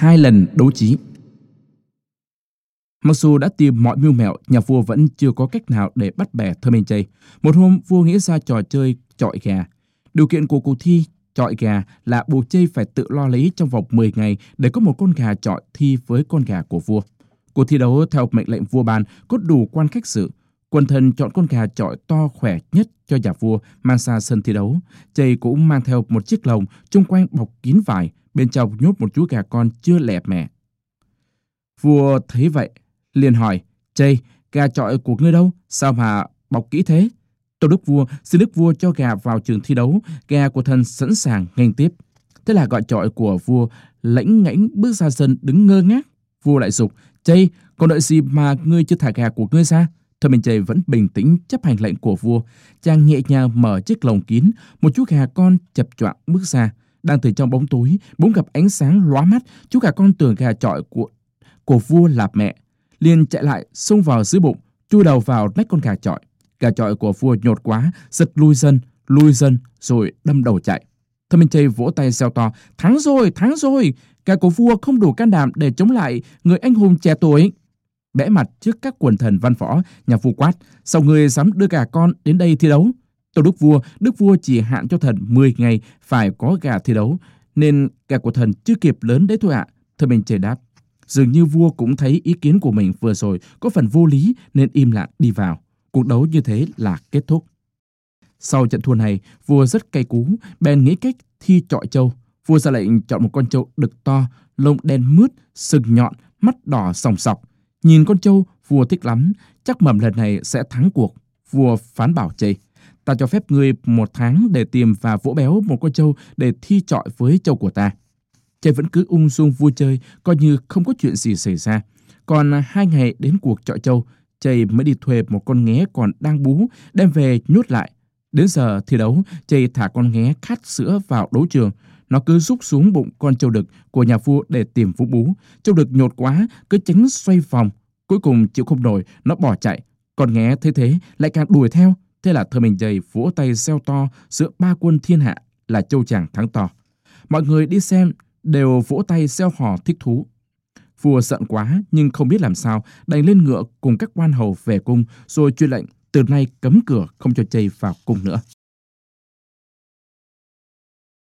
hai lần đấu trí. Mặc dù đã tìm mọi mưu mẹo, nhà vua vẫn chưa có cách nào để bắt bẻ Thơ Minh Chay. Một hôm, vua nghĩ ra trò chơi trọi gà. Điều kiện của cuộc thi trọi gà là buộc chơi phải tự lo lấy trong vòng 10 ngày để có một con gà trọi thi với con gà của vua. Cuộc thi đấu theo mệnh lệnh vua ban có đủ quan khách sự. Quần thần chọn con gà trọi to khỏe nhất cho nhà vua mang ra sân thi đấu. Chay cũng mang theo một chiếc lồng chung quanh bọc kín vải, bên trong nhốt một chú gà con chưa lẹp mẹ. Vua thấy vậy, liền hỏi, Chây, gà trọi của ngươi đâu? Sao mà bọc kỹ thế? Tô Đức Vua xin Đức Vua cho gà vào trường thi đấu, gà của thần sẵn sàng nghênh tiếp. Thế là gọi trọi của vua lãnh ngãnh bước ra sân đứng ngơ ngác. Vua lại dục, Chây, còn đợi gì mà ngươi chưa thả gà của ngươi ra? Thôi Minh Chây vẫn bình tĩnh chấp hành lệnh của vua. Chàng nhẹ nhàng mở chiếc lồng kín, một chú gà con chập choạng bước ra. Đang từ trong bóng tối, bỗng gặp ánh sáng lóa mắt, chú gà con tưởng gà trọi của của vua là mẹ, liền chạy lại xông vào dưới bụng, chui đầu vào nách con gà trọi. Gà trọi của vua nhột quá, giật lui dân, lui dân rồi đâm đầu chạy. Thơ Minh Chay vỗ tay reo to, thắng rồi, thắng rồi, gà của vua không đủ can đảm để chống lại người anh hùng trẻ tuổi. Bẽ mặt trước các quần thần văn võ, nhà vua quát, sao người dám đưa gà con đến đây thi đấu? Tâu Đức Vua, Đức Vua chỉ hạn cho thần 10 ngày phải có gà thi đấu, nên gà của thần chưa kịp lớn đấy thôi ạ. Thơ Minh trời đáp, dường như vua cũng thấy ý kiến của mình vừa rồi có phần vô lý nên im lặng đi vào. Cuộc đấu như thế là kết thúc. Sau trận thua này, vua rất cay cú, bèn nghĩ cách thi trọi châu. Vua ra lệnh chọn một con trâu đực to, lông đen mướt, sừng nhọn, mắt đỏ sòng sọc. Nhìn con trâu, vua thích lắm, chắc mầm lần này sẽ thắng cuộc. Vua phán bảo chê, ta cho phép ngươi một tháng để tìm và vỗ béo một con trâu để thi trọi với trâu của ta. Chê vẫn cứ ung dung vui chơi, coi như không có chuyện gì xảy ra. Còn hai ngày đến cuộc trọi trâu, Chây mới đi thuê một con nghé còn đang bú, đem về nhốt lại. Đến giờ thi đấu, Chây thả con nghé khát sữa vào đấu trường. Nó cứ rút xuống bụng con châu đực của nhà vua để tìm vũ bú. Châu đực nhột quá, cứ tránh xoay vòng. Cuối cùng chịu không nổi, nó bỏ chạy. Con nghé thấy thế lại càng đuổi theo. Thế là thơ mình dày vỗ tay xeo to giữa ba quân thiên hạ là châu chàng thắng to. Mọi người đi xem đều vỗ tay xeo hò thích thú. Vua giận quá nhưng không biết làm sao, đành lên ngựa cùng các quan hầu về cung rồi truyền lệnh từ nay cấm cửa không cho chây vào cung nữa.